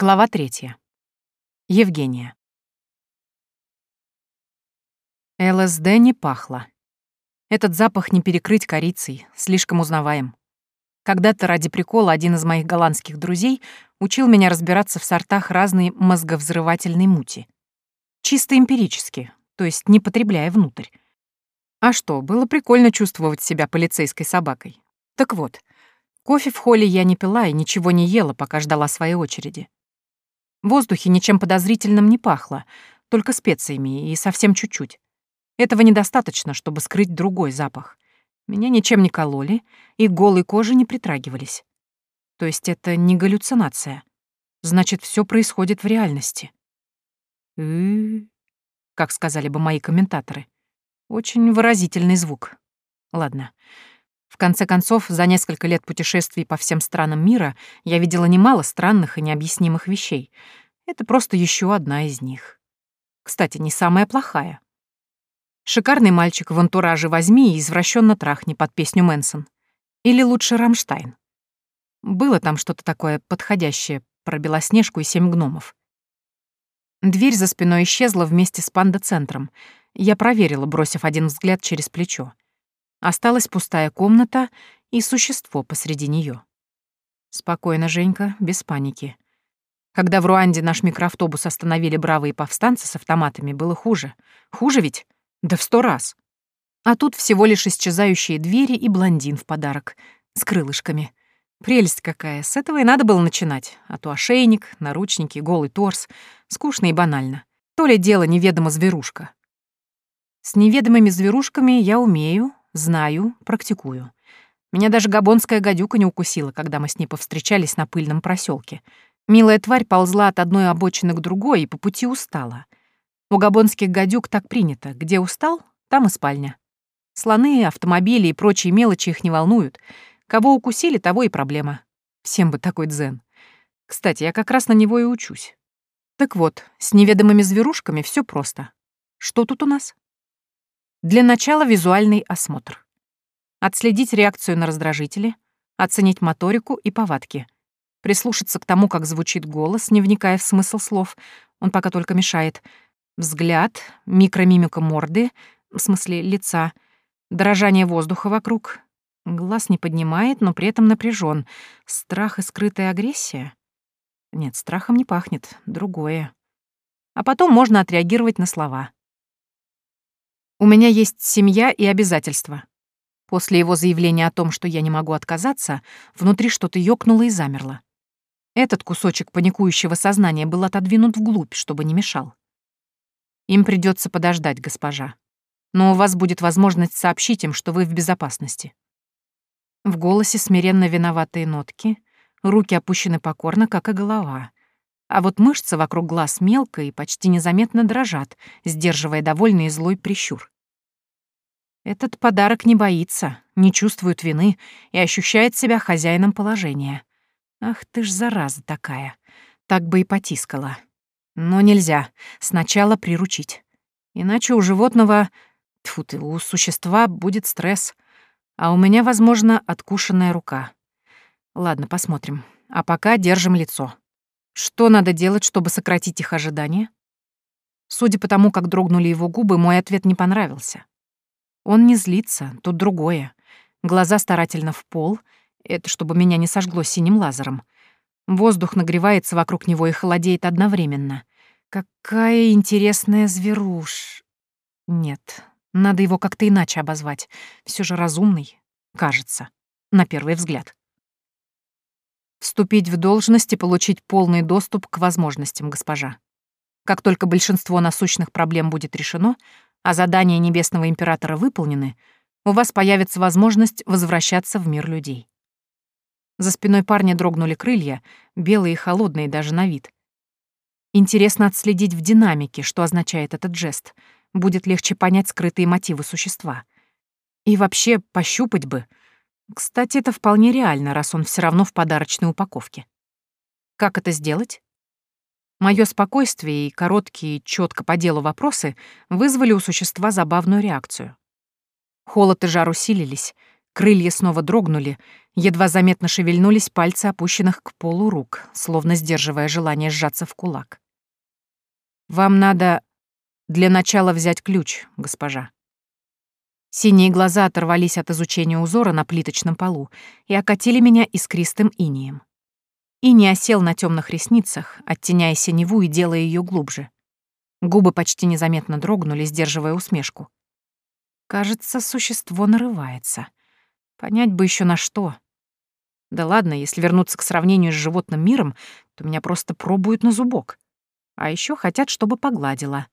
Глава третья. Евгения. ЛСД не пахло. Этот запах не перекрыть корицей, слишком узнаваем. Когда-то ради прикола один из моих голландских друзей учил меня разбираться в сортах разной мозговзрывательной мути. Чисто эмпирически, то есть не потребляя внутрь. А что, было прикольно чувствовать себя полицейской собакой. Так вот, кофе в холле я не пила и ничего не ела, пока ждала своей очереди. В воздухе ничем подозрительным не пахло, только специями и совсем чуть-чуть. Этого недостаточно, чтобы скрыть другой запах. Меня ничем не кололи и голой коже не притрагивались. То есть это не галлюцинация. Значит, все происходит в реальности. «Ы-ы-ы», как сказали бы мои комментаторы. Очень выразительный звук. Ладно. В конце концов, за несколько лет путешествий по всем странам мира я видела немало странных и необъяснимых вещей. Это просто еще одна из них. Кстати, не самая плохая. Шикарный мальчик в антураже возьми и извращенно трахни под песню Мэнсон. Или лучше Рамштайн. Было там что-то такое подходящее про Белоснежку и семь гномов. Дверь за спиной исчезла вместе с панда-центром. Я проверила, бросив один взгляд через плечо. Осталась пустая комната и существо посреди нее. Спокойно, Женька, без паники. Когда в Руанде наш микроавтобус остановили бравые повстанцы с автоматами, было хуже. Хуже ведь? Да в сто раз. А тут всего лишь исчезающие двери и блондин в подарок. С крылышками. Прелесть какая, с этого и надо было начинать. А то ошейник, наручники, голый торс. Скучно и банально. То ли дело неведомо зверушка. С неведомыми зверушками я умею, Знаю, практикую. Меня даже габонская гадюка не укусила, когда мы с ней повстречались на пыльном проселке. Милая тварь ползла от одной обочины к другой и по пути устала. У габонских гадюк так принято. Где устал, там и спальня. Слоны, автомобили и прочие мелочи их не волнуют. Кого укусили, того и проблема. Всем бы такой дзен. Кстати, я как раз на него и учусь. Так вот, с неведомыми зверушками все просто. Что тут у нас? Для начала визуальный осмотр. Отследить реакцию на раздражители, оценить моторику и повадки. Прислушаться к тому, как звучит голос, не вникая в смысл слов, он пока только мешает. Взгляд, микромимика морды, в смысле лица, дрожание воздуха вокруг. Глаз не поднимает, но при этом напряжен. Страх и скрытая агрессия? Нет, страхом не пахнет, другое. А потом можно отреагировать на слова. У меня есть семья и обязательства. После его заявления о том, что я не могу отказаться, внутри что-то ёкнуло и замерло. Этот кусочек паникующего сознания был отодвинут вглубь, чтобы не мешал. Им придется подождать, госпожа. Но у вас будет возможность сообщить им, что вы в безопасности. В голосе смиренно виноватые нотки, руки опущены покорно, как и голова. А вот мышцы вокруг глаз мелко и почти незаметно дрожат, сдерживая довольный и злой прищур. Этот подарок не боится, не чувствует вины и ощущает себя хозяином положения. Ах ты ж зараза такая. Так бы и потискала. Но нельзя. Сначала приручить. Иначе у животного... Тьфу ты, у существа будет стресс. А у меня, возможно, откушенная рука. Ладно, посмотрим. А пока держим лицо. Что надо делать, чтобы сократить их ожидания? Судя по тому, как дрогнули его губы, мой ответ не понравился. Он не злится, тут другое. Глаза старательно в пол, это чтобы меня не сожгло синим лазером. Воздух нагревается вокруг него и холодеет одновременно. Какая интересная зверуш. Нет, надо его как-то иначе обозвать. Все же разумный, кажется, на первый взгляд. Вступить в должность и получить полный доступ к возможностям, госпожа. Как только большинство насущных проблем будет решено, а задания Небесного Императора выполнены, у вас появится возможность возвращаться в мир людей. За спиной парня дрогнули крылья, белые и холодные даже на вид. Интересно отследить в динамике, что означает этот жест. Будет легче понять скрытые мотивы существа. И вообще пощупать бы — кстати, это вполне реально, раз он все равно в подарочной упаковке. Как это сделать? Мое спокойствие и короткие, четко по делу вопросы вызвали у существа забавную реакцию. Холод и жар усилились, Крылья снова дрогнули, едва заметно шевельнулись пальцы опущенных к полу рук, словно сдерживая желание сжаться в кулак. «Вам надо для начала взять ключ, госпожа». Синие глаза оторвались от изучения узора на плиточном полу и окатили меня искристым инием. Ини осел на темных ресницах, оттеняя синеву и делая ее глубже. Губы почти незаметно дрогнули, сдерживая усмешку. Кажется, существо нарывается. Понять бы еще на что. Да ладно, если вернуться к сравнению с животным миром, то меня просто пробуют на зубок. А еще хотят, чтобы погладила.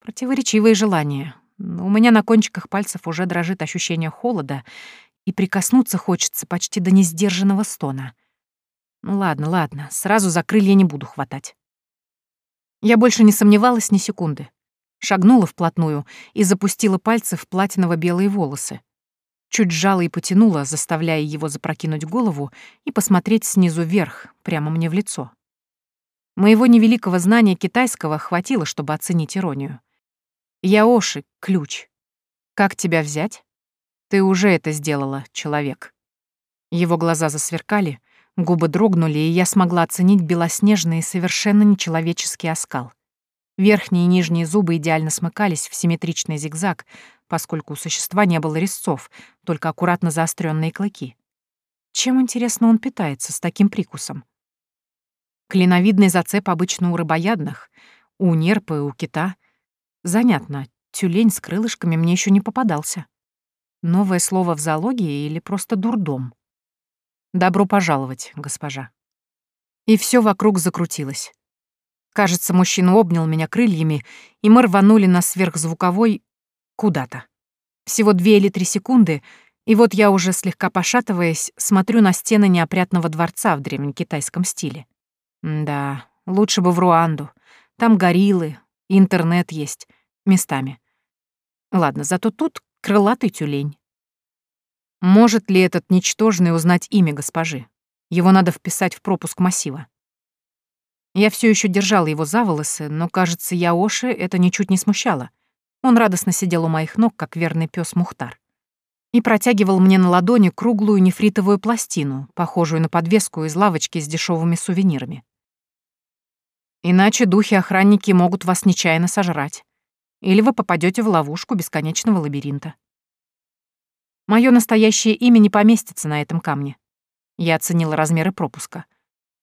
Противоречивые желания. У меня на кончиках пальцев уже дрожит ощущение холода, и прикоснуться хочется почти до несдержанного стона. Ну ладно, ладно, сразу за крылья не буду хватать. Я больше не сомневалась ни секунды. Шагнула вплотную и запустила пальцы в платиново-белые волосы, Чуть сжала и потянула, заставляя его запрокинуть голову и посмотреть снизу вверх, прямо мне в лицо. Моего невеликого знания китайского хватило, чтобы оценить иронию. «Яоши, ключ. Как тебя взять?» «Ты уже это сделала, человек». Его глаза засверкали, губы дрогнули, и я смогла оценить белоснежный и совершенно нечеловеческий оскал. Верхние и нижние зубы идеально смыкались в симметричный зигзаг, поскольку у существа не было резцов, только аккуратно заостренные клыки. Чем, интересно, он питается с таким прикусом? Клиновидный зацеп обычно у рыбоядных, у нерпы, у кита. Занятно, тюлень с крылышками мне еще не попадался. Новое слово в зоологии или просто дурдом? Добро пожаловать, госпожа. И все вокруг закрутилось. Кажется, мужчина обнял меня крыльями, и мы рванули на сверхзвуковой куда-то. Всего две или три секунды, и вот я уже слегка пошатываясь, смотрю на стены неопрятного дворца в древнекитайском стиле. да, лучше бы в Руанду. Там гориллы, интернет есть, местами. Ладно, зато тут крылатый тюлень. Может ли этот ничтожный узнать имя госпожи? Его надо вписать в пропуск массива. Я все еще держала его за волосы, но, кажется, Яоши это ничуть не смущало. Он радостно сидел у моих ног, как верный пес Мухтар. И протягивал мне на ладони круглую нефритовую пластину, похожую на подвеску из лавочки с дешевыми сувенирами. Иначе духи-охранники могут вас нечаянно сожрать. Или вы попадете в ловушку бесконечного лабиринта. Мое настоящее имя не поместится на этом камне. Я оценила размеры пропуска.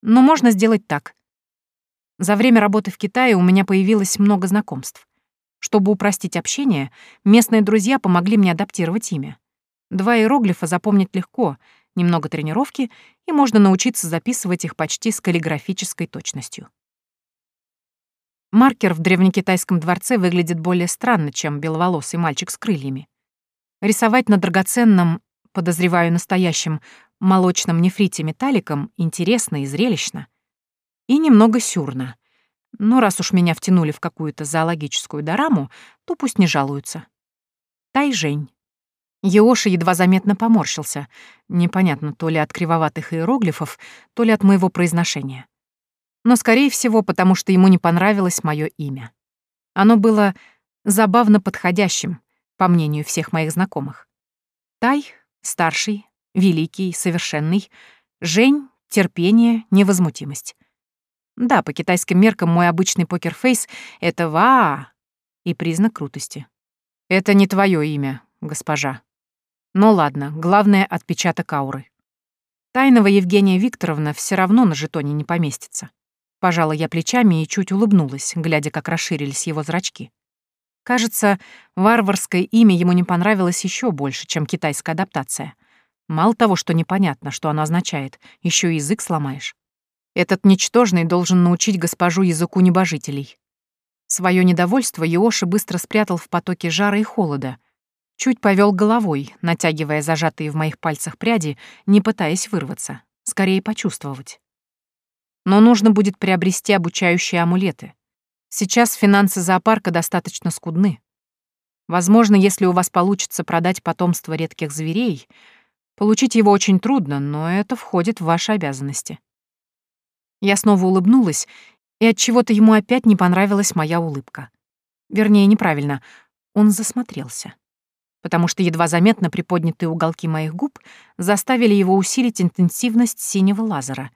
Но можно сделать так. За время работы в Китае у меня появилось много знакомств. Чтобы упростить общение, местные друзья помогли мне адаптировать имя. Два иероглифа запомнить легко, немного тренировки, и можно научиться записывать их почти с каллиграфической точностью. Маркер в древнекитайском дворце выглядит более странно, чем беловолосый мальчик с крыльями. Рисовать на драгоценном, подозреваю настоящем, молочном нефрите металликом интересно и зрелищно и немного сюрно. Но раз уж меня втянули в какую-то зоологическую дораму, то пусть не жалуются. Тайжень. Еоша едва заметно поморщился. Непонятно, то ли от кривоватых иероглифов, то ли от моего произношения. Но, скорее всего, потому что ему не понравилось мое имя. Оно было забавно подходящим, по мнению всех моих знакомых. Тай — старший, великий, совершенный. Жень — терпение, невозмутимость. Да, по китайским меркам мой обычный покерфейс — это ва и признак крутости. Это не твое имя, госпожа. Ну ладно, главное — отпечаток ауры. Тайного Евгения Викторовна все равно на жетоне не поместится. Пожала я плечами и чуть улыбнулась, глядя, как расширились его зрачки. Кажется, варварское имя ему не понравилось еще больше, чем китайская адаптация. Мало того, что непонятно, что оно означает, еще язык сломаешь. Этот ничтожный должен научить госпожу языку небожителей. Своё недовольство Йоши быстро спрятал в потоке жара и холода. Чуть повел головой, натягивая зажатые в моих пальцах пряди, не пытаясь вырваться, скорее почувствовать. Но нужно будет приобрести обучающие амулеты. Сейчас финансы зоопарка достаточно скудны. Возможно, если у вас получится продать потомство редких зверей, получить его очень трудно, но это входит в ваши обязанности. Я снова улыбнулась, и от чего-то ему опять не понравилась моя улыбка. Вернее, неправильно. Он засмотрелся. потому что едва заметно приподнятые уголки моих губ заставили его усилить интенсивность синего лазера.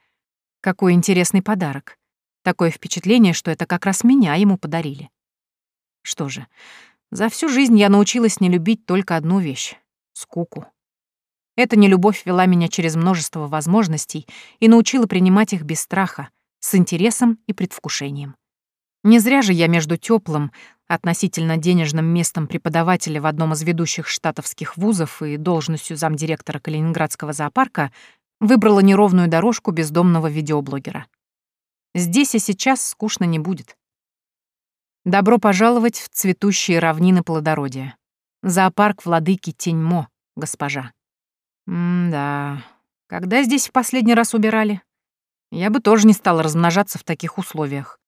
Какой интересный подарок. Такое впечатление, что это как раз меня ему подарили. Что же, за всю жизнь я научилась не любить только одну вещь — скуку. Эта нелюбовь вела меня через множество возможностей и научила принимать их без страха, с интересом и предвкушением. Не зря же я между теплым, относительно денежным местом преподавателя в одном из ведущих штатовских вузов и должностью замдиректора Калининградского зоопарка выбрала неровную дорожку бездомного видеоблогера. Здесь и сейчас скучно не будет. Добро пожаловать в цветущие равнины плодородия. Зоопарк владыки Теньмо, госпожа. М-да. Когда здесь в последний раз убирали? Я бы тоже не стала размножаться в таких условиях.